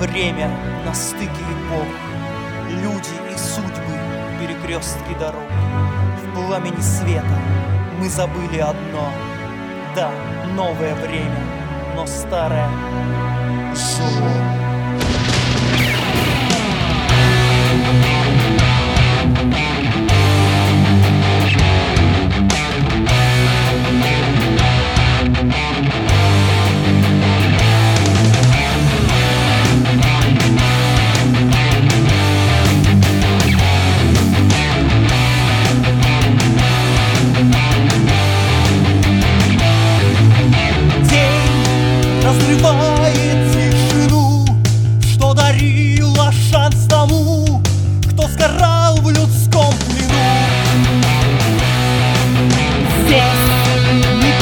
Время на стыке эпох Люди и судьбы, перекрестки дорог. В пламени света мы забыли одно. Да, новое время, но старое. Зло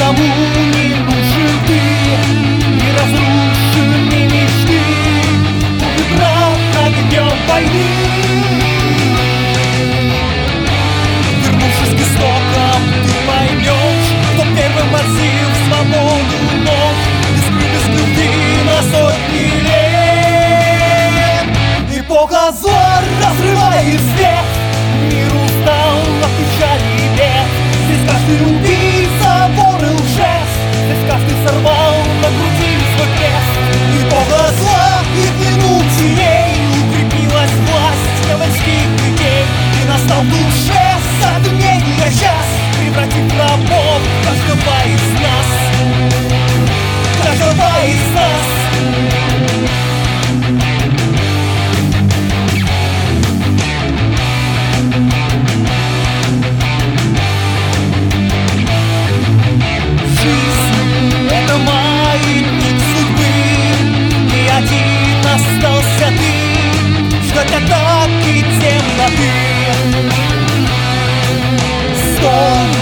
Никому не нужен ты, не разрушен мечты, Убрал огнем войны. Вернувшись к истокам, ты поймешь, Кто первым отсил свободу нож, Искры без любви на сотни лет. И Бога зор разрывает свет, Мир устал от печали бед, Здесь каждый убит. observó Oh.